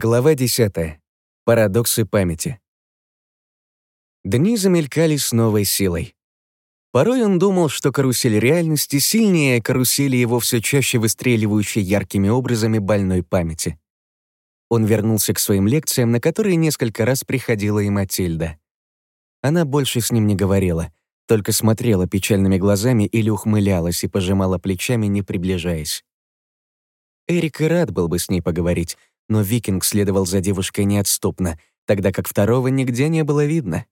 Глава 10. Парадоксы памяти. Дни замелькали с новой силой. Порой он думал, что карусель реальности сильнее карусели его все чаще выстреливающей яркими образами больной памяти. Он вернулся к своим лекциям, на которые несколько раз приходила и Матильда. Она больше с ним не говорила, только смотрела печальными глазами или ухмылялась и пожимала плечами, не приближаясь. Эрик и рад был бы с ней поговорить, но викинг следовал за девушкой неотступно, тогда как второго нигде не было видно.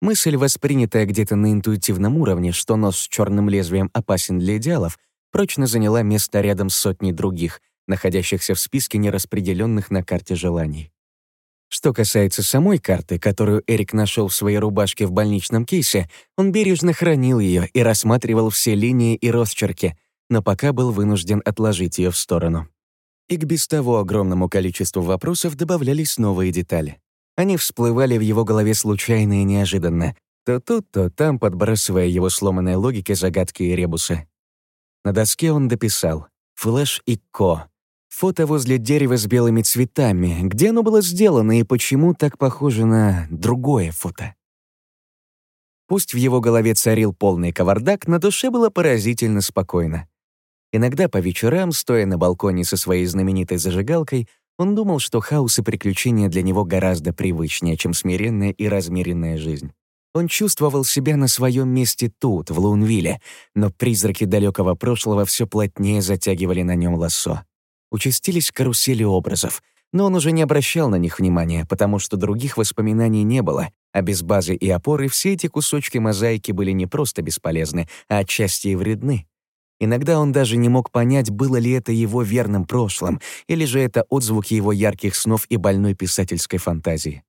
Мысль, воспринятая где-то на интуитивном уровне, что нос с черным лезвием опасен для идеалов, прочно заняла место рядом с сотней других, находящихся в списке нераспределенных на карте желаний. Что касается самой карты, которую Эрик нашел в своей рубашке в больничном кейсе, он бережно хранил ее и рассматривал все линии и росчерки, но пока был вынужден отложить ее в сторону. И к без того огромному количеству вопросов добавлялись новые детали. Они всплывали в его голове случайно и неожиданно, то тут, то там, подбрасывая его сломанной логике загадки и ребусы. На доске он дописал «Флэш и Ко». Фото возле дерева с белыми цветами. Где оно было сделано и почему так похоже на другое фото? Пусть в его голове царил полный кавардак, на душе было поразительно спокойно. Иногда по вечерам, стоя на балконе со своей знаменитой зажигалкой, он думал, что хаос и приключения для него гораздо привычнее, чем смиренная и размеренная жизнь. Он чувствовал себя на своем месте тут, в Лунвилле, но призраки далекого прошлого все плотнее затягивали на нем лассо. Участились карусели образов, но он уже не обращал на них внимания, потому что других воспоминаний не было, а без базы и опоры все эти кусочки мозаики были не просто бесполезны, а отчасти и вредны. Иногда он даже не мог понять, было ли это его верным прошлым, или же это отзвуки его ярких снов и больной писательской фантазии.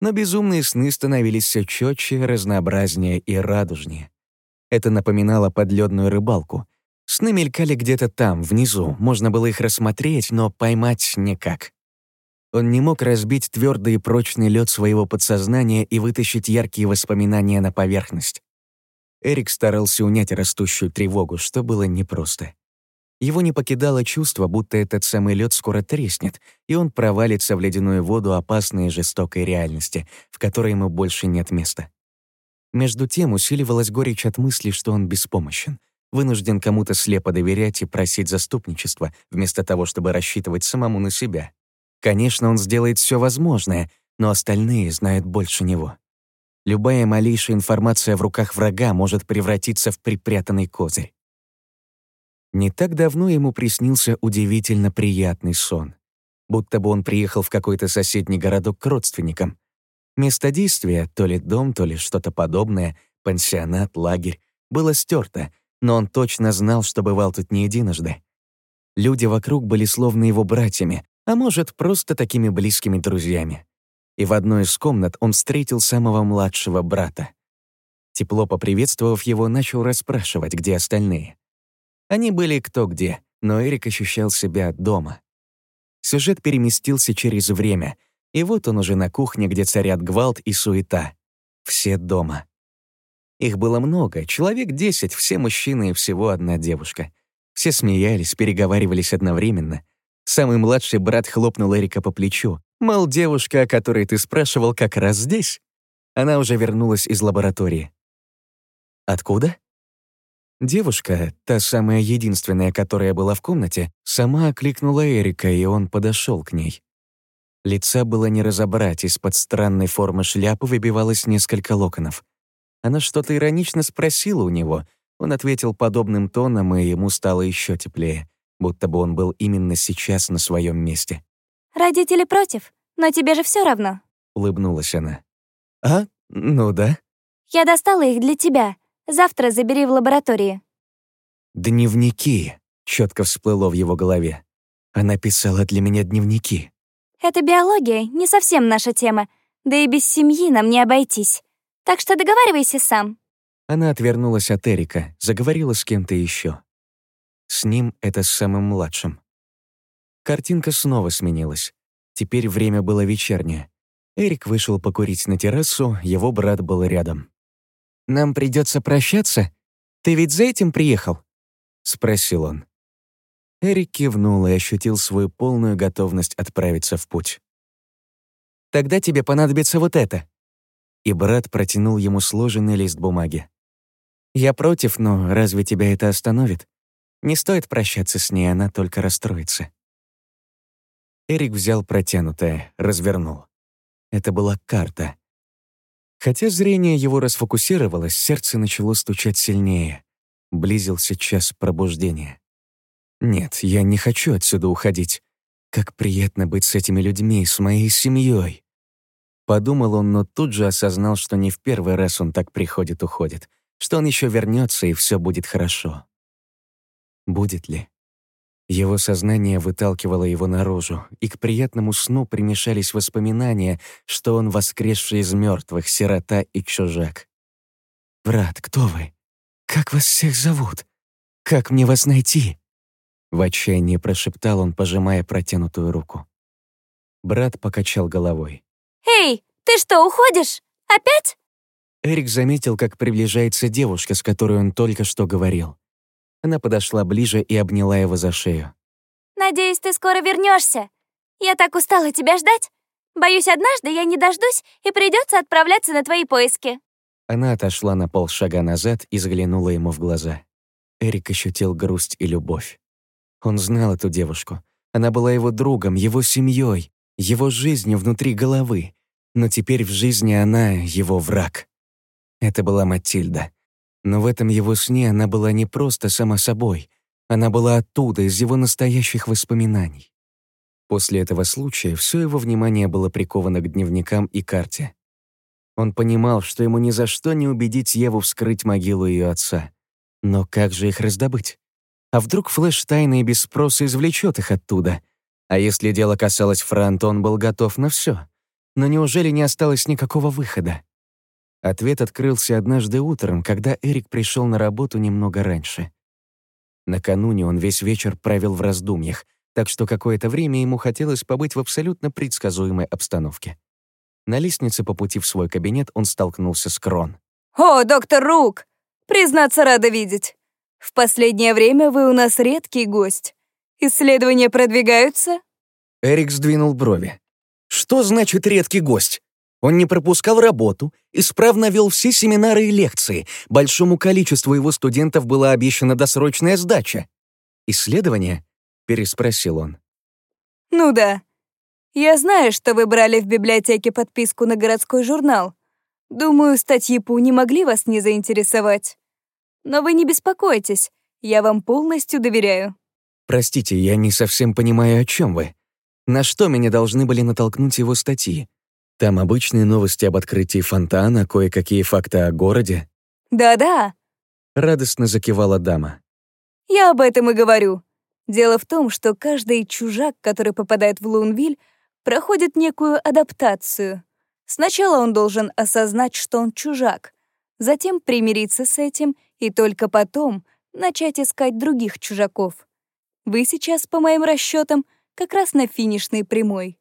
Но безумные сны становились все четче, разнообразнее и радужнее. Это напоминало подледную рыбалку. Сны мелькали где-то там, внизу, можно было их рассмотреть, но поймать никак. Он не мог разбить твердый и прочный лед своего подсознания и вытащить яркие воспоминания на поверхность. Эрик старался унять растущую тревогу, что было непросто. Его не покидало чувство, будто этот самый лед скоро треснет, и он провалится в ледяную воду опасной и жестокой реальности, в которой ему больше нет места. Между тем усиливалась горечь от мысли, что он беспомощен, вынужден кому-то слепо доверять и просить заступничества, вместо того, чтобы рассчитывать самому на себя. Конечно, он сделает все возможное, но остальные знают больше него. Любая малейшая информация в руках врага может превратиться в припрятанный козырь. Не так давно ему приснился удивительно приятный сон. Будто бы он приехал в какой-то соседний городок к родственникам. Место действия, то ли дом, то ли что-то подобное, пансионат, лагерь, было стерто, но он точно знал, что бывал тут не единожды. Люди вокруг были словно его братьями, а может, просто такими близкими друзьями и в одной из комнат он встретил самого младшего брата. Тепло поприветствовав его, начал расспрашивать, где остальные. Они были кто где, но Эрик ощущал себя дома. Сюжет переместился через время, и вот он уже на кухне, где царят гвалт и суета. Все дома. Их было много, человек десять, все мужчины и всего одна девушка. Все смеялись, переговаривались одновременно. Самый младший брат хлопнул Эрика по плечу, Мол, девушка, о которой ты спрашивал, как раз здесь. Она уже вернулась из лаборатории. Откуда? Девушка, та самая единственная, которая была в комнате, сама окликнула Эрика, и он подошел к ней. Лица было не разобрать, из-под странной формы шляпы выбивалось несколько локонов. Она что-то иронично спросила у него. Он ответил подобным тоном, и ему стало еще теплее, будто бы он был именно сейчас на своем месте. «Родители против, но тебе же все равно», — улыбнулась она. «А, ну да». «Я достала их для тебя. Завтра забери в лаборатории». «Дневники», — четко всплыло в его голове. Она писала для меня дневники. «Это биология, не совсем наша тема. Да и без семьи нам не обойтись. Так что договаривайся сам». Она отвернулась от Эрика, заговорила с кем-то еще. С ним это с самым младшим. Картинка снова сменилась. Теперь время было вечернее. Эрик вышел покурить на террасу, его брат был рядом. «Нам придется прощаться? Ты ведь за этим приехал?» — спросил он. Эрик кивнул и ощутил свою полную готовность отправиться в путь. «Тогда тебе понадобится вот это». И брат протянул ему сложенный лист бумаги. «Я против, но разве тебя это остановит? Не стоит прощаться с ней, она только расстроится». Эрик взял протянутое, развернул. Это была карта. Хотя зрение его расфокусировалось, сердце начало стучать сильнее. Близился час пробуждения. Нет, я не хочу отсюда уходить. Как приятно быть с этими людьми, с моей семьей. Подумал он, но тут же осознал, что не в первый раз он так приходит-уходит, что он еще вернется и все будет хорошо. Будет ли? Его сознание выталкивало его наружу, и к приятному сну примешались воспоминания, что он воскресший из мертвых, сирота и чужак. «Брат, кто вы? Как вас всех зовут? Как мне вас найти?» В отчаянии прошептал он, пожимая протянутую руку. Брат покачал головой. «Эй, ты что, уходишь? Опять?» Эрик заметил, как приближается девушка, с которой он только что говорил. Она подошла ближе и обняла его за шею. «Надеюсь, ты скоро вернешься. Я так устала тебя ждать. Боюсь, однажды я не дождусь и придется отправляться на твои поиски». Она отошла на полшага назад и заглянула ему в глаза. Эрик ощутил грусть и любовь. Он знал эту девушку. Она была его другом, его семьей, его жизнью внутри головы. Но теперь в жизни она его враг. Это была Матильда. Но в этом его сне она была не просто сама собой. Она была оттуда, из его настоящих воспоминаний. После этого случая все его внимание было приковано к дневникам и карте. Он понимал, что ему ни за что не убедить Еву вскрыть могилу ее отца. Но как же их раздобыть? А вдруг Флэш тайно и без спроса извлечет их оттуда? А если дело касалось Франта, он был готов на все. Но неужели не осталось никакого выхода? Ответ открылся однажды утром, когда Эрик пришел на работу немного раньше. Накануне он весь вечер провел в раздумьях, так что какое-то время ему хотелось побыть в абсолютно предсказуемой обстановке. На лестнице по пути в свой кабинет он столкнулся с Крон. «О, доктор Рук! Признаться, рада видеть. В последнее время вы у нас редкий гость. Исследования продвигаются?» Эрик сдвинул брови. «Что значит редкий гость? Он не пропускал работу, исправно вел все семинары и лекции. Большому количеству его студентов была обещана досрочная сдача. «Исследование?» — переспросил он. «Ну да. Я знаю, что вы брали в библиотеке подписку на городской журнал. Думаю, статьи ПУ не могли вас не заинтересовать. Но вы не беспокойтесь, я вам полностью доверяю». «Простите, я не совсем понимаю, о чем вы. На что меня должны были натолкнуть его статьи? Там обычные новости об открытии фонтана, кое-какие факты о городе». «Да-да», — радостно закивала дама. «Я об этом и говорю. Дело в том, что каждый чужак, который попадает в Лунвиль, проходит некую адаптацию. Сначала он должен осознать, что он чужак, затем примириться с этим и только потом начать искать других чужаков. Вы сейчас, по моим расчетам, как раз на финишной прямой.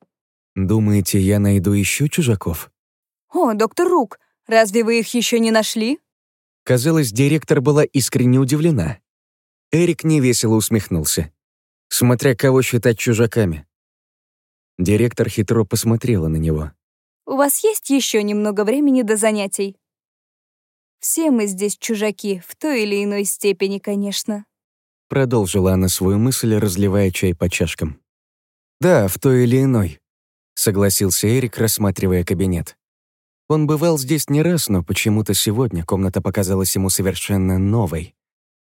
Думаете, я найду еще чужаков? О, доктор Рук, разве вы их еще не нашли? Казалось, директор была искренне удивлена. Эрик невесело усмехнулся. Смотря кого считать чужаками. Директор хитро посмотрела на него. «У вас есть еще немного времени до занятий?» Все мы здесь чужаки, в той или иной степени, конечно. Продолжила она свою мысль, разливая чай по чашкам. «Да, в той или иной», — согласился Эрик, рассматривая кабинет. Он бывал здесь не раз, но почему-то сегодня комната показалась ему совершенно новой.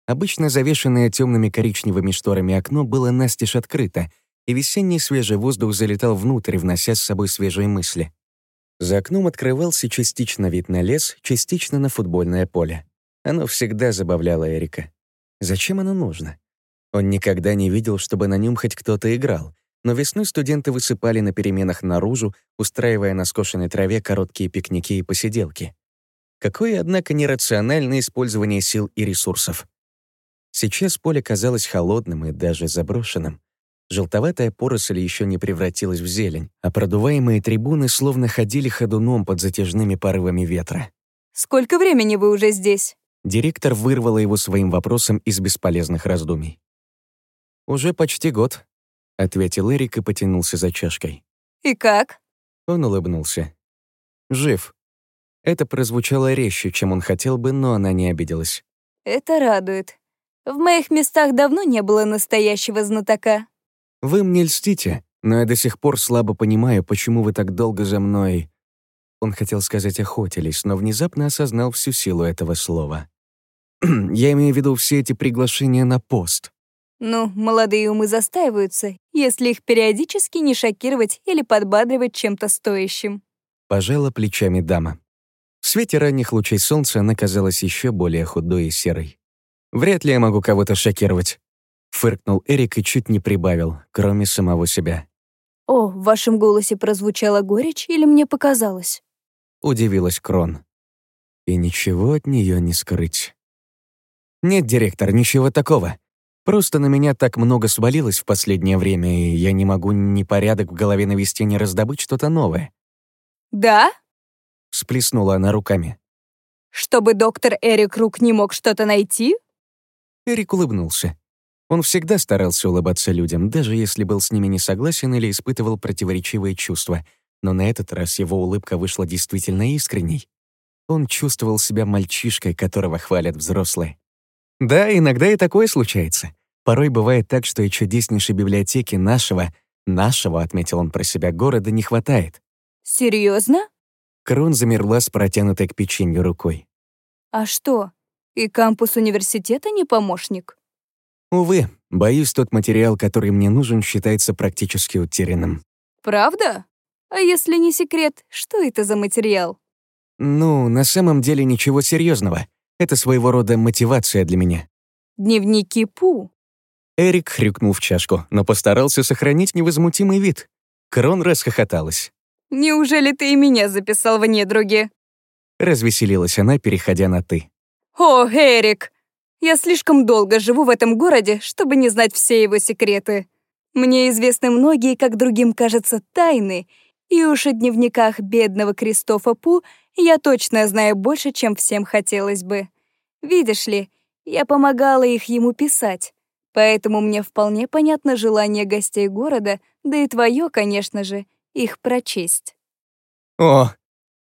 Обычно завешенное темными коричневыми шторами окно было настежь открыто, и весенний свежий воздух залетал внутрь, внося с собой свежие мысли. За окном открывался частично вид на лес, частично на футбольное поле. Оно всегда забавляло Эрика. Зачем оно нужно? Он никогда не видел, чтобы на нем хоть кто-то играл, но весной студенты высыпали на переменах наружу, устраивая на скошенной траве короткие пикники и посиделки. Какое, однако, нерациональное использование сил и ресурсов. Сейчас поле казалось холодным и даже заброшенным. Желтоватая поросль еще не превратилась в зелень, а продуваемые трибуны словно ходили ходуном под затяжными порывами ветра. «Сколько времени вы уже здесь?» Директор вырвала его своим вопросом из бесполезных раздумий. «Уже почти год», — ответил Эрик и потянулся за чашкой. «И как?» Он улыбнулся. «Жив». Это прозвучало резче, чем он хотел бы, но она не обиделась. «Это радует. В моих местах давно не было настоящего знатока». «Вы мне льстите, но я до сих пор слабо понимаю, почему вы так долго за мной...» Он хотел сказать «охотились», но внезапно осознал всю силу этого слова. «Я имею в виду все эти приглашения на пост». Ну, молодые умы застаиваются, если их периодически не шокировать или подбадривать чем-то стоящим. Пожала плечами дама. В свете ранних лучей солнца она казалась еще более худой и серой. «Вряд ли я могу кого-то шокировать», — фыркнул Эрик и чуть не прибавил, кроме самого себя. «О, в вашем голосе прозвучала горечь или мне показалось?» — удивилась Крон. И ничего от нее не скрыть. «Нет, директор, ничего такого. Просто на меня так много свалилось в последнее время, и я не могу ни порядок в голове навести, ни раздобыть что-то новое». «Да?» — всплеснула она руками. «Чтобы доктор Эрик Рук не мог что-то найти?» Эрик улыбнулся. Он всегда старался улыбаться людям, даже если был с ними не согласен или испытывал противоречивые чувства, но на этот раз его улыбка вышла действительно искренней. Он чувствовал себя мальчишкой, которого хвалят взрослые. Да, иногда и такое случается. Порой бывает так, что и чудеснейшей библиотеки нашего, нашего, отметил он про себя, города не хватает. Серьезно? Крон замерла с протянутой к печенью рукой. А что, и кампус университета не помощник? Увы, боюсь, тот материал, который мне нужен, считается практически утерянным. Правда? А если не секрет, что это за материал? Ну, на самом деле ничего серьезного. Это своего рода мотивация для меня. Дневники Пу. Эрик хрюкнул в чашку, но постарался сохранить невозмутимый вид. Крон расхохоталась. «Неужели ты и меня записал в недруги?» Развеселилась она, переходя на «ты». «О, Эрик! Я слишком долго живу в этом городе, чтобы не знать все его секреты. Мне известны многие, как другим кажется, тайны, и уж о дневниках бедного Кристофа Пу я точно знаю больше, чем всем хотелось бы. Видишь ли, я помогала их ему писать. Поэтому мне вполне понятно желание гостей города, да и твое, конечно же, их прочесть. О,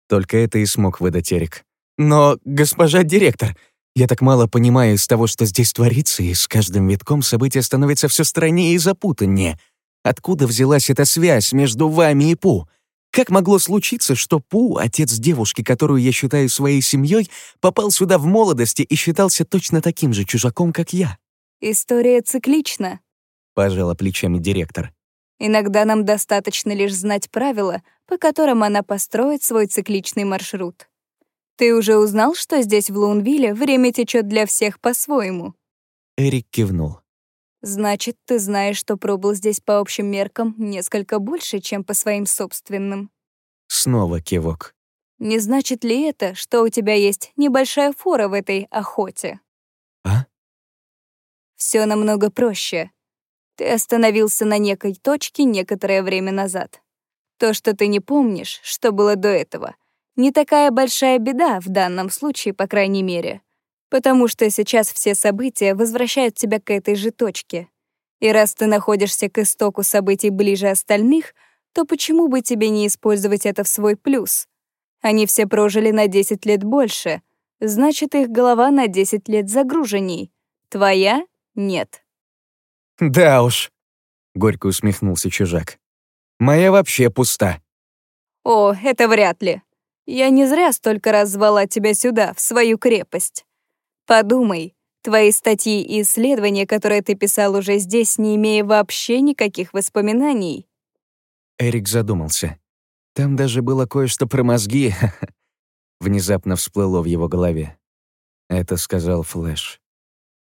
только это и смог выдать Эрик. Но, госпожа директор, я так мало понимаю из того, что здесь творится, и с каждым витком события становятся все страннее и запутаннее. Откуда взялась эта связь между вами и Пу? Как могло случиться, что Пу, отец девушки, которую я считаю своей семьей, попал сюда в молодости и считался точно таким же чужаком, как я? История циклична, пожала плечами директор. Иногда нам достаточно лишь знать правила, по которым она построит свой цикличный маршрут. Ты уже узнал, что здесь в Лунвилле время течет для всех по-своему? Эрик кивнул. Значит, ты знаешь, что пробыл здесь по общим меркам несколько больше, чем по своим собственным. Снова кивок. Не значит ли это, что у тебя есть небольшая фора в этой охоте? Все намного проще. Ты остановился на некой точке некоторое время назад. То, что ты не помнишь, что было до этого, не такая большая беда в данном случае, по крайней мере потому что сейчас все события возвращают тебя к этой же точке. И раз ты находишься к истоку событий ближе остальных, то почему бы тебе не использовать это в свой плюс? Они все прожили на 10 лет больше, значит, их голова на 10 лет загруженней. Твоя — нет. «Да уж», — горько усмехнулся чужак. «Моя вообще пуста». «О, это вряд ли. Я не зря столько раз звала тебя сюда, в свою крепость. Подумай, твои статьи и исследования, которые ты писал уже здесь, не имея вообще никаких воспоминаний. Эрик задумался. Там даже было кое-что про мозги. Внезапно всплыло в его голове. Это сказал Флэш.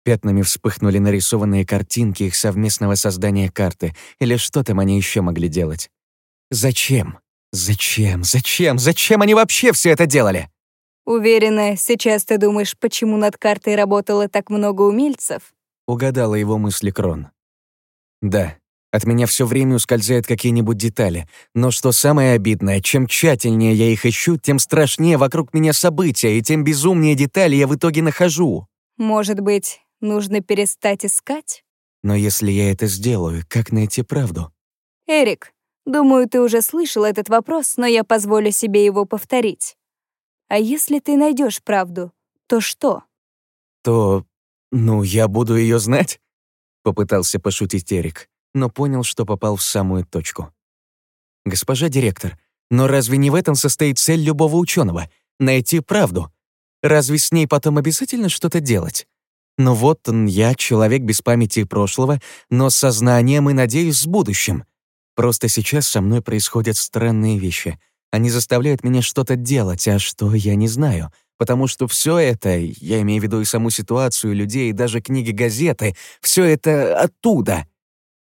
Пятнами вспыхнули нарисованные картинки их совместного создания карты, или что там они еще могли делать. Зачем? Зачем? Зачем? Зачем они вообще все это делали? Уверена, сейчас ты думаешь, почему над картой работало так много умельцев? Угадала его мысли Крон. Да, от меня все время ускользают какие-нибудь детали, но что самое обидное, чем тщательнее я их ищу, тем страшнее вокруг меня события, и тем безумнее детали я в итоге нахожу. Может быть, нужно перестать искать? Но если я это сделаю, как найти правду? Эрик, думаю, ты уже слышал этот вопрос, но я позволю себе его повторить. А если ты найдешь правду, то что? То, ну, я буду ее знать? Попытался пошутить Эрик, но понял, что попал в самую точку. Госпожа директор, но разве не в этом состоит цель любого ученого — найти правду? Разве с ней потом обязательно что-то делать? Но вот он, я, человек без памяти прошлого, но с сознанием и, надеюсь, с будущим. Просто сейчас со мной происходят странные вещи. Они заставляют меня что-то делать, а что я не знаю. Потому что все это, я имею в виду и саму ситуацию, людей, и даже книги, газеты, все это оттуда.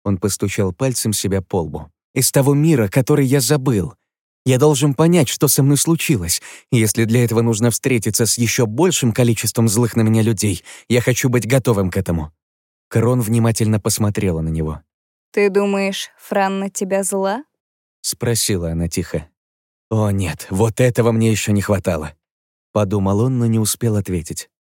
Он постучал пальцем себя по лбу. Из того мира, который я забыл. Я должен понять, что со мной случилось. Если для этого нужно встретиться с еще большим количеством злых на меня людей, я хочу быть готовым к этому». Крон внимательно посмотрела на него. «Ты думаешь, Фран на тебя зла?» — спросила она тихо. «О нет, вот этого мне еще не хватало», — подумал он, но не успел ответить.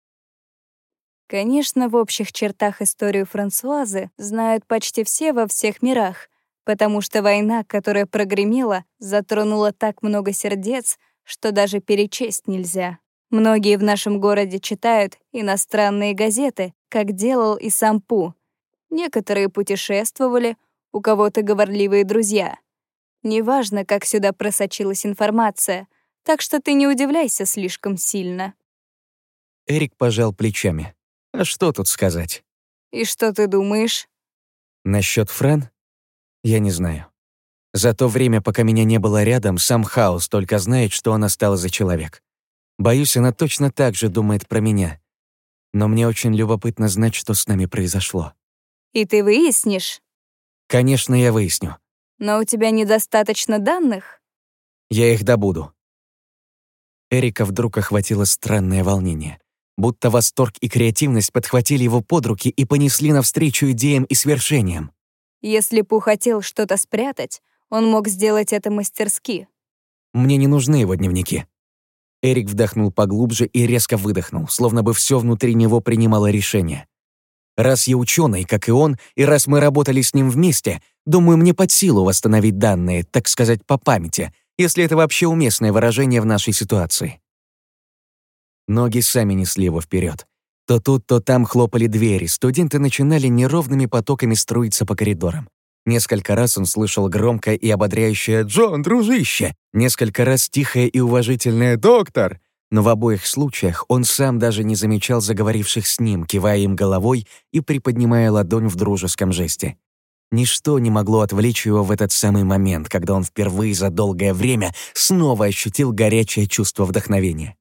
Конечно, в общих чертах историю Франсуазы знают почти все во всех мирах, потому что война, которая прогремела, затронула так много сердец, что даже перечесть нельзя. Многие в нашем городе читают иностранные газеты, как делал и сам Пу. Некоторые путешествовали, у кого-то говорливые друзья. Неважно, как сюда просочилась информация, так что ты не удивляйся слишком сильно. Эрик пожал плечами. А что тут сказать? И что ты думаешь? Насчет Френ? Я не знаю. За то время, пока меня не было рядом, сам Хаос только знает, что она стала за человек. Боюсь, она точно так же думает про меня. Но мне очень любопытно знать, что с нами произошло. И ты выяснишь? Конечно, я выясню. Но у тебя недостаточно данных? Я их добуду. Эрика вдруг охватило странное волнение. Будто восторг и креативность подхватили его под руки и понесли навстречу идеям и свершениям. Если Пу хотел что-то спрятать, он мог сделать это мастерски. Мне не нужны его дневники. Эрик вдохнул поглубже и резко выдохнул, словно бы все внутри него принимало решение. Раз я ученый, как и он, и раз мы работали с ним вместе, думаю, мне под силу восстановить данные, так сказать, по памяти, если это вообще уместное выражение в нашей ситуации. Ноги сами несли его вперед. То тут, то там хлопали двери, студенты начинали неровными потоками струиться по коридорам. Несколько раз он слышал громкое и ободряющее «Джон, дружище!», несколько раз тихое и уважительное «Доктор!», но в обоих случаях он сам даже не замечал заговоривших с ним, кивая им головой и приподнимая ладонь в дружеском жесте. Ничто не могло отвлечь его в этот самый момент, когда он впервые за долгое время снова ощутил горячее чувство вдохновения.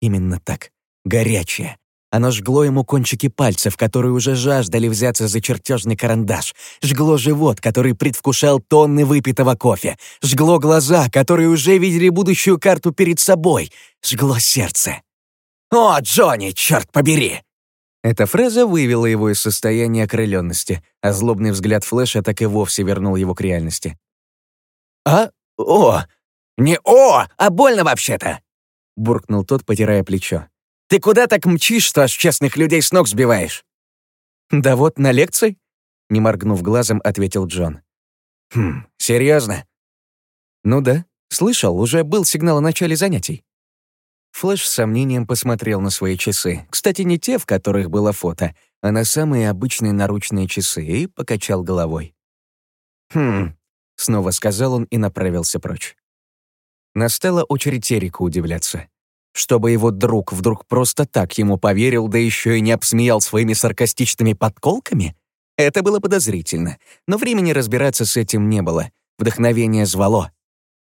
Именно так. Горячее, оно жгло ему кончики пальцев, которые уже жаждали взяться за чертежный карандаш. Жгло живот, который предвкушал тонны выпитого кофе. Жгло глаза, которые уже видели будущую карту перед собой. Жгло сердце. «О, Джонни, черт побери!» Эта фраза вывела его из состояния окрыленности, а злобный взгляд Флэша так и вовсе вернул его к реальности. «А? О! Не «о», а больно вообще-то!» — буркнул тот, потирая плечо. Ты куда так мчишь, что аж честных людей с ног сбиваешь?» «Да вот на лекции», — не моргнув глазом, ответил Джон. «Хм, серьезно? «Ну да, слышал, уже был сигнал о начале занятий». Флэш с сомнением посмотрел на свои часы. Кстати, не те, в которых было фото, а на самые обычные наручные часы, и покачал головой. «Хм», — снова сказал он и направился прочь. Настала очередь Эрика удивляться. Чтобы его друг вдруг просто так ему поверил, да еще и не обсмеял своими саркастичными подколками? Это было подозрительно, но времени разбираться с этим не было. Вдохновение звало.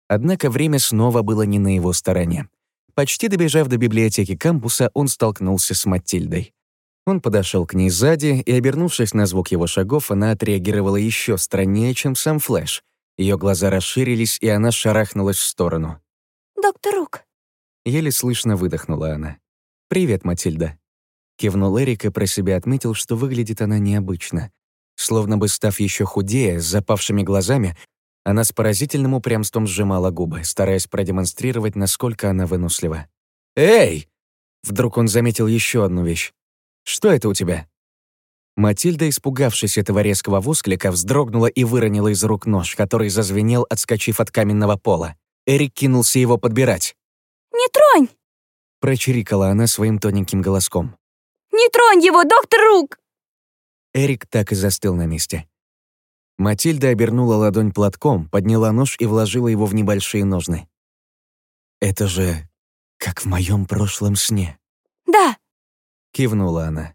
Однако время снова было не на его стороне. Почти добежав до библиотеки кампуса, он столкнулся с Матильдой. Он подошел к ней сзади, и, обернувшись на звук его шагов, она отреагировала еще страннее, чем сам Флэш. Ее глаза расширились, и она шарахнулась в сторону. «Доктор Рук», Еле слышно выдохнула она. «Привет, Матильда». Кивнул Эрик и про себя отметил, что выглядит она необычно. Словно бы став еще худее, с запавшими глазами, она с поразительным упрямством сжимала губы, стараясь продемонстрировать, насколько она вынослива. «Эй!» Вдруг он заметил еще одну вещь. «Что это у тебя?» Матильда, испугавшись этого резкого восклика, вздрогнула и выронила из рук нож, который зазвенел, отскочив от каменного пола. Эрик кинулся его подбирать. «Не тронь!» — прочирикала она своим тоненьким голоском. «Не тронь его, доктор Рук!» Эрик так и застыл на месте. Матильда обернула ладонь платком, подняла нож и вложила его в небольшие ножны. «Это же как в моем прошлом сне», «Да, — кивнула она.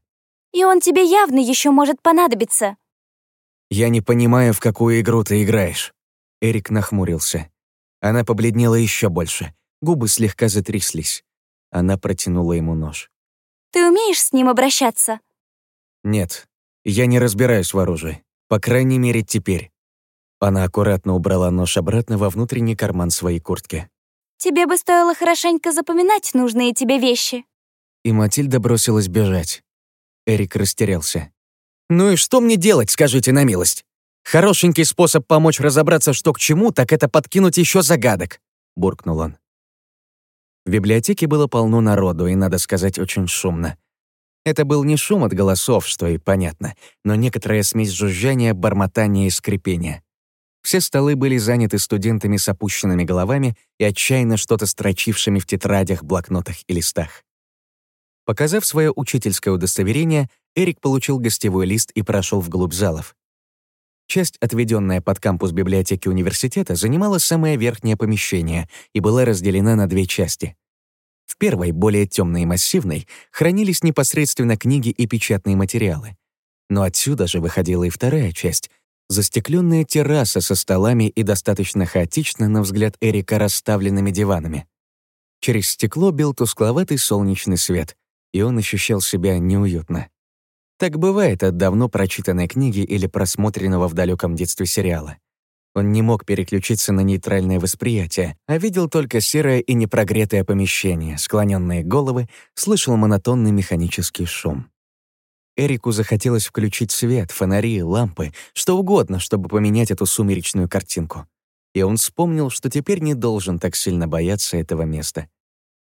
и он тебе явно еще может понадобиться». «Я не понимаю, в какую игру ты играешь». Эрик нахмурился. Она побледнела еще больше. Губы слегка затряслись. Она протянула ему нож. «Ты умеешь с ним обращаться?» «Нет, я не разбираюсь в оружии. По крайней мере, теперь». Она аккуратно убрала нож обратно во внутренний карман своей куртки. «Тебе бы стоило хорошенько запоминать нужные тебе вещи». И Матильда бросилась бежать. Эрик растерялся. «Ну и что мне делать, скажите на милость? Хорошенький способ помочь разобраться, что к чему, так это подкинуть еще загадок», — буркнул он. В библиотеке было полно народу, и, надо сказать, очень шумно. Это был не шум от голосов, что и понятно, но некоторая смесь жужжания, бормотания и скрипения. Все столы были заняты студентами с опущенными головами и отчаянно что-то строчившими в тетрадях, блокнотах и листах. Показав свое учительское удостоверение, Эрик получил гостевой лист и прошел вглубь залов. Часть, отведенная под кампус библиотеки университета, занимала самое верхнее помещение и была разделена на две части. В первой, более темной и массивной, хранились непосредственно книги и печатные материалы. Но отсюда же выходила и вторая часть — застекленная терраса со столами и достаточно хаотично, на взгляд Эрика, расставленными диванами. Через стекло бил тускловатый солнечный свет, и он ощущал себя неуютно. Так бывает от давно прочитанной книги или просмотренного в далеком детстве сериала. Он не мог переключиться на нейтральное восприятие, а видел только серое и непрогретое помещение, склоненные головы, слышал монотонный механический шум. Эрику захотелось включить свет, фонари, лампы, что угодно, чтобы поменять эту сумеречную картинку. И он вспомнил, что теперь не должен так сильно бояться этого места.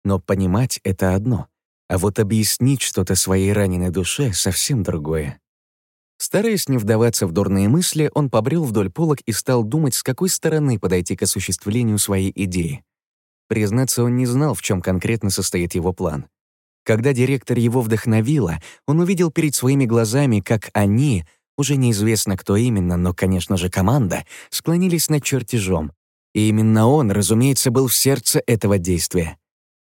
Но понимать — это одно, а вот объяснить что-то своей раненой душе — совсем другое. Стараясь не вдаваться в дурные мысли, он побрел вдоль полок и стал думать, с какой стороны подойти к осуществлению своей идеи. Признаться, он не знал, в чем конкретно состоит его план. Когда директор его вдохновила, он увидел перед своими глазами, как они, уже неизвестно кто именно, но, конечно же, команда, склонились над чертежом. И именно он, разумеется, был в сердце этого действия.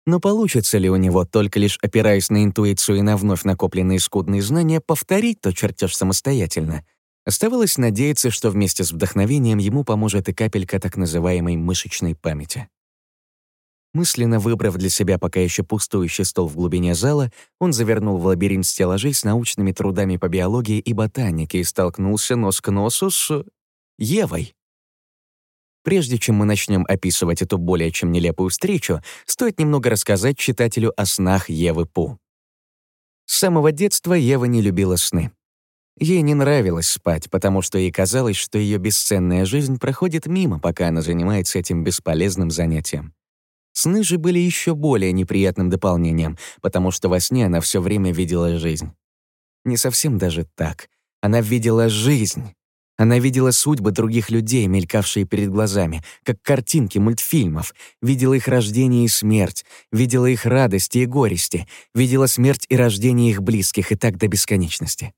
Но получится ли у него, только лишь опираясь на интуицию и на вновь накопленные скудные знания, повторить тот чертеж самостоятельно? Оставалось надеяться, что вместе с вдохновением ему поможет и капелька так называемой мышечной памяти. Мысленно выбрав для себя пока еще пустующий стол в глубине зала, он завернул в лабиринт стеллажей с научными трудами по биологии и ботанике и столкнулся нос к носу с... Евой. Прежде чем мы начнем описывать эту более чем нелепую встречу, стоит немного рассказать читателю о снах Евы Пу. С самого детства Ева не любила сны. Ей не нравилось спать, потому что ей казалось, что ее бесценная жизнь проходит мимо, пока она занимается этим бесполезным занятием. Сны же были еще более неприятным дополнением, потому что во сне она все время видела жизнь. Не совсем даже так. Она видела жизнь. Она видела судьбы других людей, мелькавшие перед глазами, как картинки мультфильмов, видела их рождение и смерть, видела их радости и горести, видела смерть и рождение их близких, и так до бесконечности.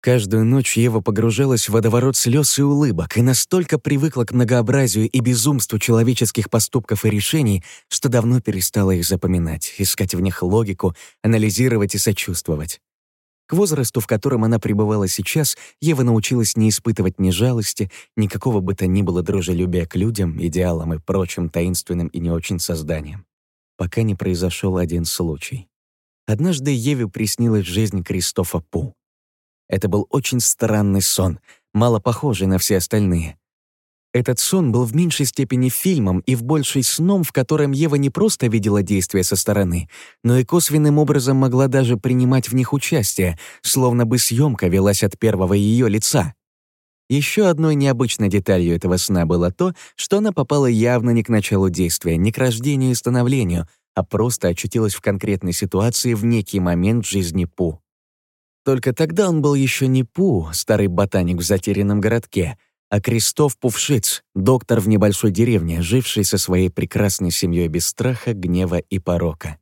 Каждую ночь Ева погружалась в водоворот слез и улыбок и настолько привыкла к многообразию и безумству человеческих поступков и решений, что давно перестала их запоминать, искать в них логику, анализировать и сочувствовать. К возрасту, в котором она пребывала сейчас, Ева научилась не испытывать ни жалости, никакого бы то ни было дружелюбия к людям, идеалам и прочим таинственным и не очень созданиям. Пока не произошел один случай. Однажды Еве приснилась жизнь Кристофа Пу. Это был очень странный сон, мало похожий на все остальные. Этот сон был в меньшей степени фильмом и в большей сном, в котором Ева не просто видела действия со стороны, но и косвенным образом могла даже принимать в них участие, словно бы съемка велась от первого ее лица. Еще одной необычной деталью этого сна было то, что она попала явно не к началу действия, не к рождению и становлению, а просто очутилась в конкретной ситуации в некий момент жизни Пу. Только тогда он был еще не Пу, старый ботаник в затерянном городке, а Крестов Пувшиц, доктор в небольшой деревне, живший со своей прекрасной семьей без страха, гнева и порока.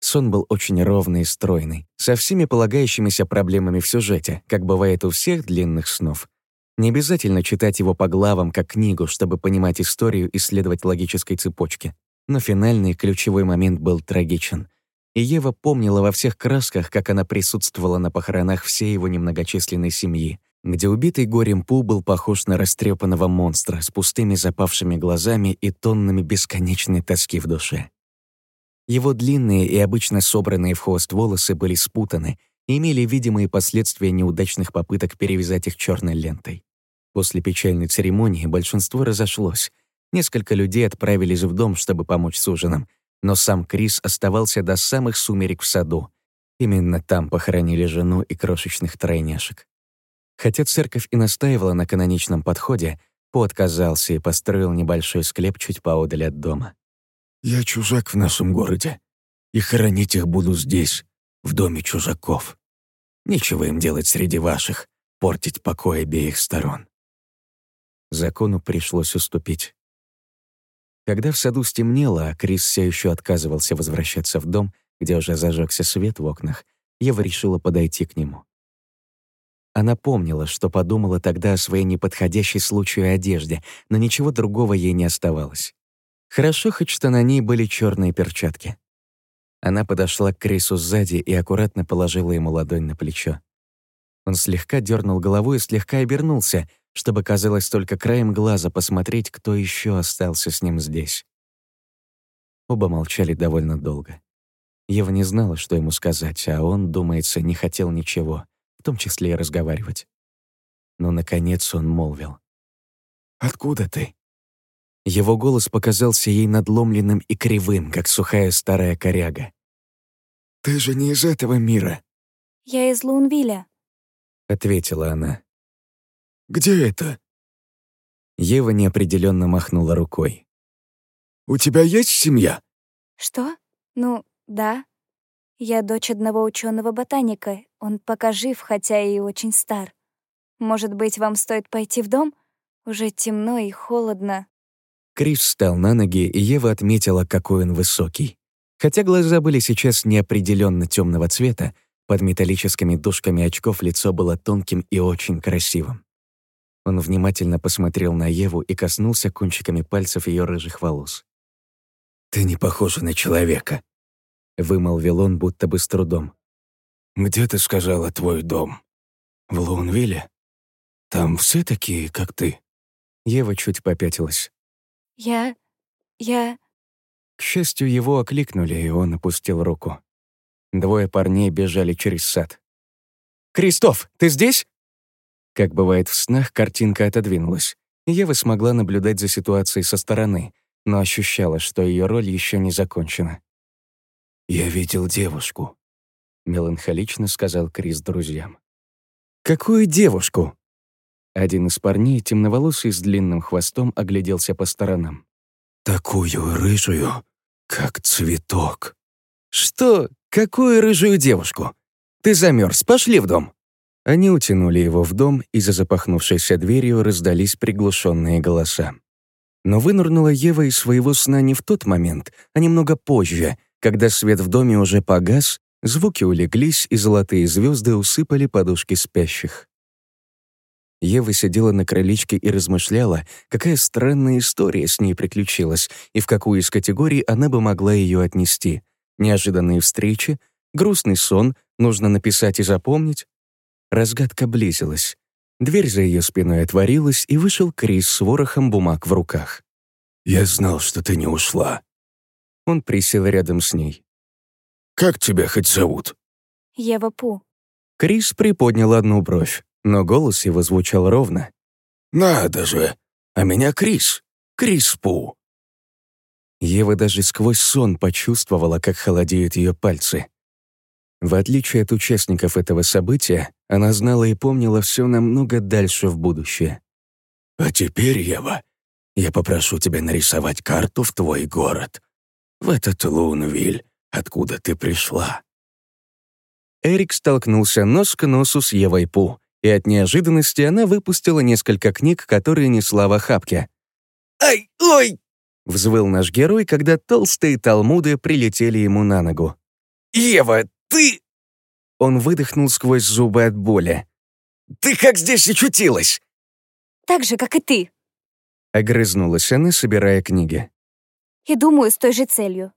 Сон был очень ровный и стройный, со всеми полагающимися проблемами в сюжете, как бывает у всех длинных снов. Не обязательно читать его по главам, как книгу, чтобы понимать историю и следовать логической цепочке. Но финальный ключевой момент был трагичен. И Ева помнила во всех красках, как она присутствовала на похоронах всей его немногочисленной семьи, где убитый горем Пу был похож на растрепанного монстра с пустыми запавшими глазами и тоннами бесконечной тоски в душе. Его длинные и обычно собранные в хвост волосы были спутаны и имели видимые последствия неудачных попыток перевязать их черной лентой. После печальной церемонии большинство разошлось. Несколько людей отправились в дом, чтобы помочь с ужином, но сам Крис оставался до самых сумерек в саду. Именно там похоронили жену и крошечных тройняшек. Хотя церковь и настаивала на каноничном подходе, По отказался и построил небольшой склеп чуть поодаль от дома. «Я чужак в нашем городе, и хоронить их буду здесь, в доме чужаков. Нечего им делать среди ваших, портить покой обеих сторон». Закону пришлось уступить. Когда в саду стемнело, а Крис все еще отказывался возвращаться в дом, где уже зажегся свет в окнах, Ева решила подойти к нему. Она помнила, что подумала тогда о своей неподходящей случаю одежде, но ничего другого ей не оставалось. Хорошо хоть что на ней были черные перчатки. Она подошла к Крису сзади и аккуратно положила ему ладонь на плечо. Он слегка дернул головой и слегка обернулся, чтобы, казалось, только краем глаза посмотреть, кто еще остался с ним здесь. Оба молчали довольно долго. Ева не знала, что ему сказать, а он, думается, не хотел ничего, в том числе и разговаривать. Но, наконец, он молвил. «Откуда ты?» Его голос показался ей надломленным и кривым, как сухая старая коряга. «Ты же не из этого мира», «Я из Лунвиля». — ответила она. «Где это? Ева неопределенно махнула рукой. У тебя есть семья?» «Что? Ну, да. Я дочь одного ученого ботаника. Он пока жив, хотя и очень стар. Может быть, вам стоит пойти в дом? Уже темно и холодно». Крис встал на ноги, и Ева отметила, какой он высокий. Хотя глаза были сейчас неопределенно темного цвета, под металлическими дужками очков лицо было тонким и очень красивым. Он внимательно посмотрел на Еву и коснулся кончиками пальцев ее рыжих волос. «Ты не похожа на человека», — вымолвил он, будто бы с трудом. «Где ты сказала твой дом? В Лунвилле? Там все такие, как ты?» Ева чуть попятилась. «Я... я...» К счастью, его окликнули, и он опустил руку. Двое парней бежали через сад. «Кристоф, ты здесь?» Как бывает в снах, картинка отодвинулась. Ева смогла наблюдать за ситуацией со стороны, но ощущала, что ее роль еще не закончена. «Я видел девушку», — меланхолично сказал Крис друзьям. «Какую девушку?» Один из парней, темноволосый с длинным хвостом, огляделся по сторонам. «Такую рыжую, как цветок». «Что? Какую рыжую девушку? Ты замерз, пошли в дом!» Они утянули его в дом, и за запахнувшейся дверью раздались приглушенные голоса. Но вынырнула Ева из своего сна не в тот момент, а немного позже, когда свет в доме уже погас, звуки улеглись, и золотые звезды усыпали подушки спящих. Ева сидела на крылечке и размышляла, какая странная история с ней приключилась и в какую из категорий она бы могла ее отнести — Неожиданные встречи, грустный сон, нужно написать и запомнить. Разгадка близилась. Дверь за ее спиной отворилась, и вышел Крис с ворохом бумаг в руках. «Я знал, что ты не ушла». Он присел рядом с ней. «Как тебя хоть зовут?» «Ева Пу». Крис приподнял одну бровь, но голос его звучал ровно. «Надо же! А меня Крис. Крис Пу. Ева даже сквозь сон почувствовала, как холодеют ее пальцы. В отличие от участников этого события, она знала и помнила все намного дальше в будущее. «А теперь, Ева, я попрошу тебя нарисовать карту в твой город, в этот Лунвиль, откуда ты пришла». Эрик столкнулся нос к носу с Евой Пу, и от неожиданности она выпустила несколько книг, которые несла в охапке. «Ай, ой!» — взвыл наш герой, когда толстые талмуды прилетели ему на ногу. «Ева, ты...» Он выдохнул сквозь зубы от боли. «Ты как здесь очутилась?» «Так же, как и ты», — огрызнулась она, собирая книги. «И думаю, с той же целью».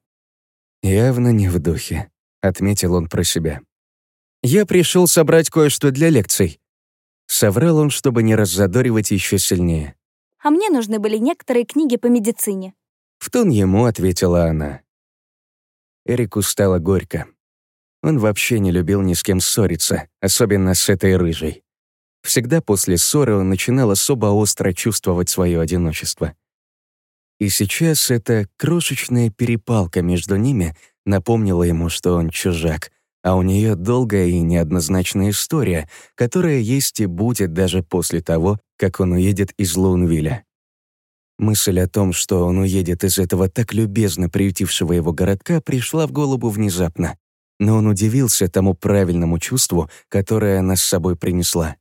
«Явно не в духе», — отметил он про себя. «Я пришел собрать кое-что для лекций». Соврал он, чтобы не раззадоривать еще сильнее. «А мне нужны были некоторые книги по медицине». В тон ему ответила она. Эрику стало горько. Он вообще не любил ни с кем ссориться, особенно с этой рыжей. Всегда после ссоры он начинал особо остро чувствовать свое одиночество. И сейчас эта крошечная перепалка между ними напомнила ему, что он чужак, а у нее долгая и неоднозначная история, которая есть и будет даже после того, как он уедет из Лоунвилля. Мысль о том, что он уедет из этого так любезно приютившего его городка, пришла в голову внезапно, но он удивился тому правильному чувству, которое она с собой принесла.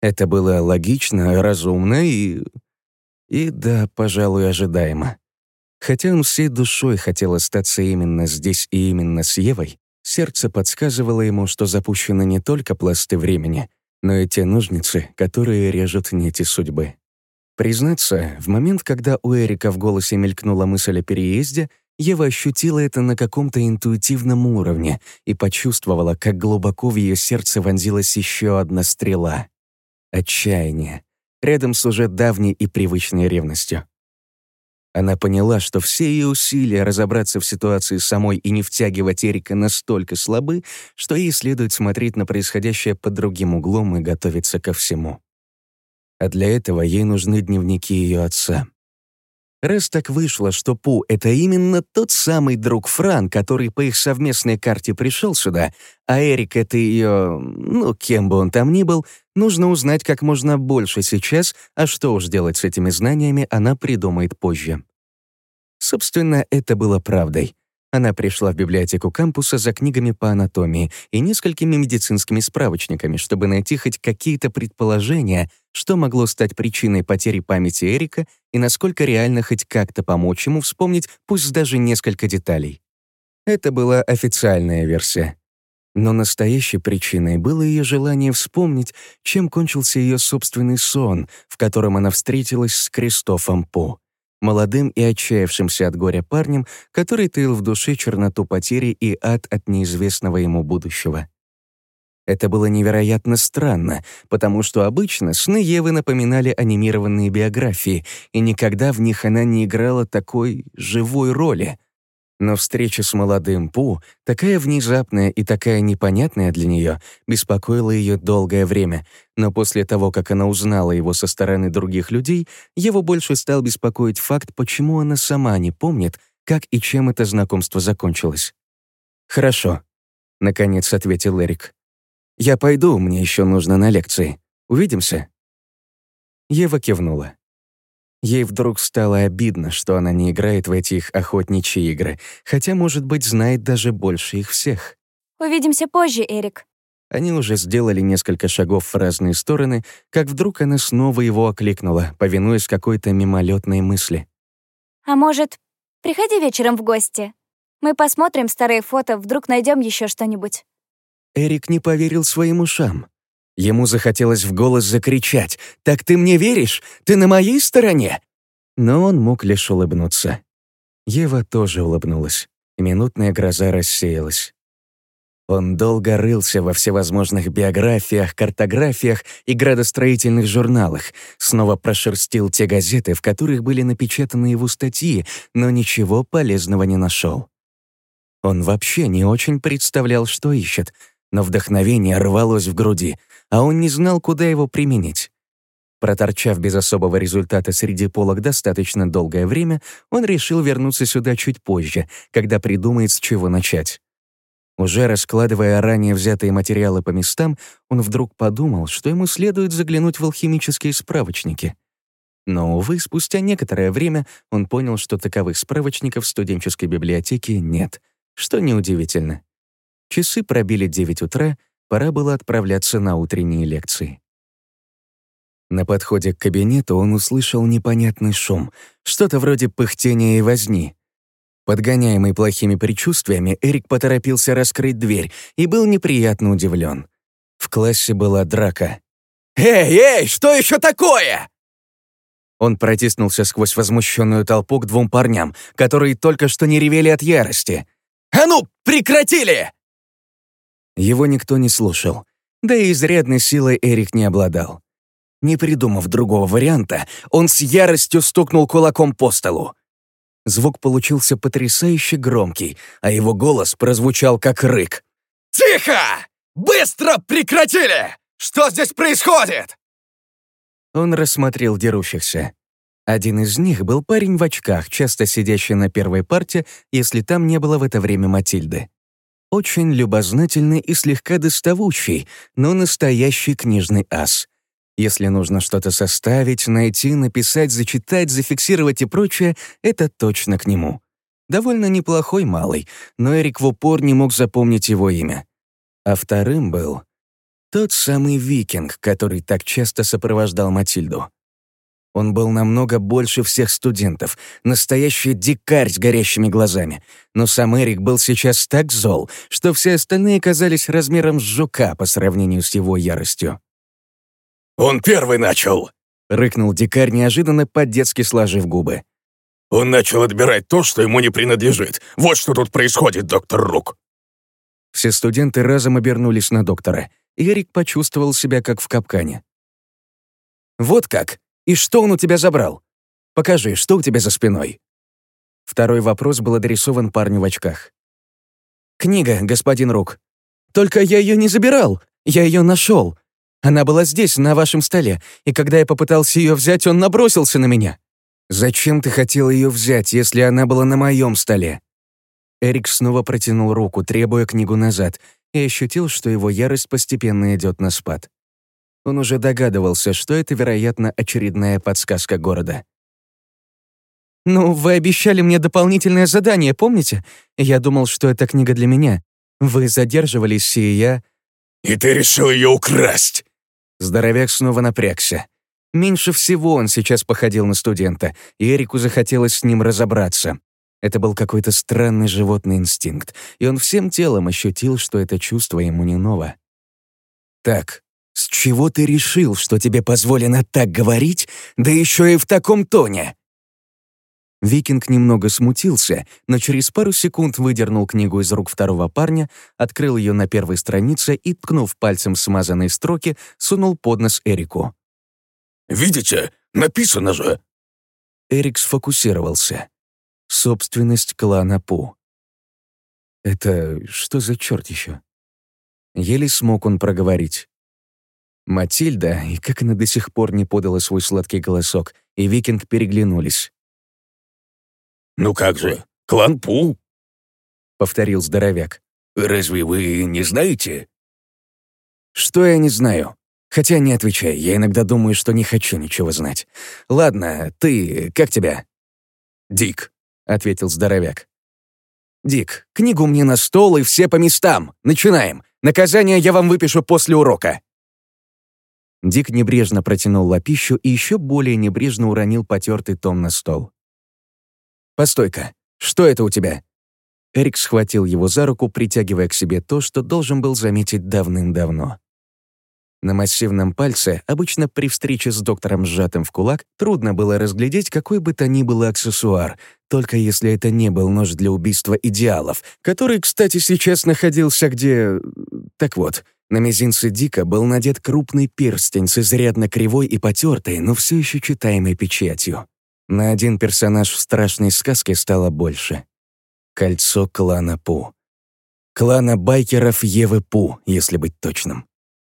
Это было логично, разумно и... и, да, пожалуй, ожидаемо. Хотя он всей душой хотел остаться именно здесь и именно с Евой, сердце подсказывало ему, что запущены не только пласты времени, но и те ножницы, которые режут нити судьбы. Признаться, в момент, когда у Эрика в голосе мелькнула мысль о переезде, Ева ощутила это на каком-то интуитивном уровне и почувствовала, как глубоко в ее сердце вонзилась еще одна стрела. Отчаяние, рядом с уже давней и привычной ревностью. Она поняла, что все ее усилия разобраться в ситуации самой и не втягивать Эрика настолько слабы, что ей следует смотреть на происходящее под другим углом и готовиться ко всему а для этого ей нужны дневники ее отца. Раз так вышло, что Пу — это именно тот самый друг Фран, который по их совместной карте пришел сюда, а Эрик — это ее... ну, кем бы он там ни был, нужно узнать как можно больше сейчас, а что уж делать с этими знаниями, она придумает позже. Собственно, это было правдой. Она пришла в библиотеку кампуса за книгами по анатомии и несколькими медицинскими справочниками, чтобы найти хоть какие-то предположения, что могло стать причиной потери памяти Эрика и насколько реально хоть как-то помочь ему вспомнить пусть даже несколько деталей. Это была официальная версия. Но настоящей причиной было ее желание вспомнить, чем кончился ее собственный сон, в котором она встретилась с Кристофом По молодым и отчаявшимся от горя парнем, который таил в душе черноту потери и ад от неизвестного ему будущего. Это было невероятно странно, потому что обычно сны Евы напоминали анимированные биографии, и никогда в них она не играла такой живой роли. Но встреча с молодым Пу, такая внезапная и такая непонятная для нее, беспокоила ее долгое время, но после того, как она узнала его со стороны других людей, его больше стал беспокоить факт, почему она сама не помнит, как и чем это знакомство закончилось. «Хорошо», — наконец ответил Эрик. «Я пойду, мне еще нужно на лекции. Увидимся?» Ева кивнула. Ей вдруг стало обидно, что она не играет в эти их охотничьи игры, хотя, может быть, знает даже больше их всех. «Увидимся позже, Эрик». Они уже сделали несколько шагов в разные стороны, как вдруг она снова его окликнула, повинуясь какой-то мимолетной мысли. «А может, приходи вечером в гости? Мы посмотрим старые фото, вдруг найдем еще что-нибудь». Эрик не поверил своим ушам. Ему захотелось в голос закричать «Так ты мне веришь? Ты на моей стороне?» Но он мог лишь улыбнуться. Ева тоже улыбнулась, минутная гроза рассеялась. Он долго рылся во всевозможных биографиях, картографиях и градостроительных журналах, снова прошерстил те газеты, в которых были напечатаны его статьи, но ничего полезного не нашел. Он вообще не очень представлял, что ищет, но вдохновение рвалось в груди, а он не знал, куда его применить. Проторчав без особого результата среди полок достаточно долгое время, он решил вернуться сюда чуть позже, когда придумает, с чего начать. Уже раскладывая ранее взятые материалы по местам, он вдруг подумал, что ему следует заглянуть в алхимические справочники. Но, увы, спустя некоторое время он понял, что таковых справочников в студенческой библиотеке нет, что неудивительно. Часы пробили 9 утра, пора было отправляться на утренние лекции. На подходе к кабинету он услышал непонятный шум, что-то вроде пыхтения и возни. Подгоняемый плохими предчувствиями, Эрик поторопился раскрыть дверь и был неприятно удивлен. В классе была драка. «Эй, эй, что еще такое?» Он протиснулся сквозь возмущенную толпу к двум парням, которые только что не ревели от ярости. «А ну, прекратили!» Его никто не слушал, да и изрядной силой Эрик не обладал. Не придумав другого варианта, он с яростью стукнул кулаком по столу. Звук получился потрясающе громкий, а его голос прозвучал как рык. «Тихо! Быстро прекратили! Что здесь происходит?» Он рассмотрел дерущихся. Один из них был парень в очках, часто сидящий на первой парте, если там не было в это время Матильды. Очень любознательный и слегка доставучий, но настоящий книжный ас. Если нужно что-то составить, найти, написать, зачитать, зафиксировать и прочее, это точно к нему. Довольно неплохой малый, но Эрик в упор не мог запомнить его имя. А вторым был тот самый викинг, который так часто сопровождал Матильду. Он был намного больше всех студентов, настоящий дикарь с горящими глазами. Но сам Эрик был сейчас так зол, что все остальные казались размером с жука по сравнению с его яростью. «Он первый начал!» — рыкнул дикарь, неожиданно по-детски сложив губы. «Он начал отбирать то, что ему не принадлежит. Вот что тут происходит, доктор Рук!» Все студенты разом обернулись на доктора, и Эрик почувствовал себя как в капкане. «Вот как? И что он у тебя забрал? Покажи, что у тебя за спиной?» Второй вопрос был адресован парню в очках. «Книга, господин Рук. Только я ее не забирал, я ее нашел. Она была здесь, на вашем столе, и когда я попытался ее взять, он набросился на меня. Зачем ты хотел ее взять, если она была на моем столе? Эрик снова протянул руку, требуя книгу назад, и ощутил, что его ярость постепенно идет на спад. Он уже догадывался, что это, вероятно, очередная подсказка города. «Ну, вы обещали мне дополнительное задание, помните? Я думал, что это книга для меня. Вы задерживались, и я...» «И ты решил ее украсть?» Здоровяк снова напрягся. Меньше всего он сейчас походил на студента, и Эрику захотелось с ним разобраться. Это был какой-то странный животный инстинкт, и он всем телом ощутил, что это чувство ему не ново. «Так, с чего ты решил, что тебе позволено так говорить, да еще и в таком тоне?» Викинг немного смутился, но через пару секунд выдернул книгу из рук второго парня, открыл ее на первой странице и, ткнув пальцем смазанные строки, сунул под нос Эрику. «Видите? Написано же!» Эрик сфокусировался. Собственность клана Пу. Это что за черт еще? Еле смог он проговорить. Матильда, и как она до сих пор не подала свой сладкий голосок, и Викинг переглянулись. «Ну как же, клан Пу?» — повторил здоровяк. «Разве вы не знаете?» «Что я не знаю? Хотя не отвечай, я иногда думаю, что не хочу ничего знать. Ладно, ты, как тебя?» «Дик», — ответил здоровяк. «Дик, книгу мне на стол и все по местам. Начинаем. Наказание я вам выпишу после урока». Дик небрежно протянул лапищу и еще более небрежно уронил потертый том на стол. «Постой-ка, что это у тебя?» Эрик схватил его за руку, притягивая к себе то, что должен был заметить давным-давно. На массивном пальце, обычно при встрече с доктором сжатым в кулак, трудно было разглядеть какой бы то ни было аксессуар, только если это не был нож для убийства идеалов, который, кстати, сейчас находился где... Так вот, на мизинце Дика был надет крупный перстень с изрядно кривой и потертой, но все еще читаемой печатью. На один персонаж в страшной сказке стало больше. Кольцо клана Пу. Клана байкеров Евы Пу, если быть точным.